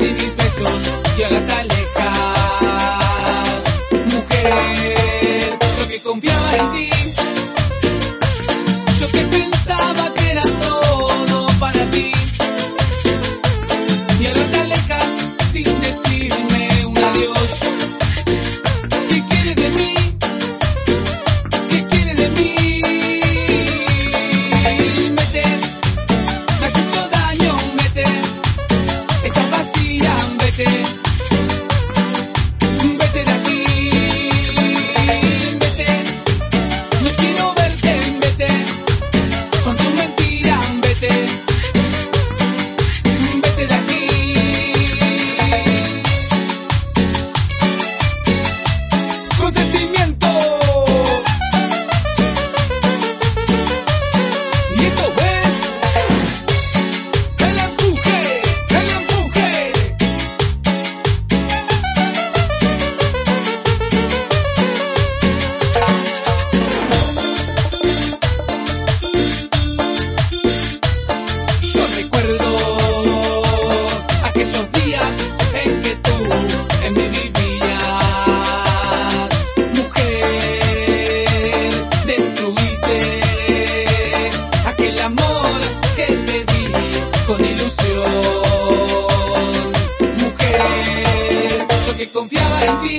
di mis besos y ahora te alejas. Mujer, yo que confiaba en ti, yo que pensaba que que te di con ilusión. Mujer, yo que confiaba en ti,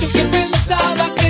yo que pensaba que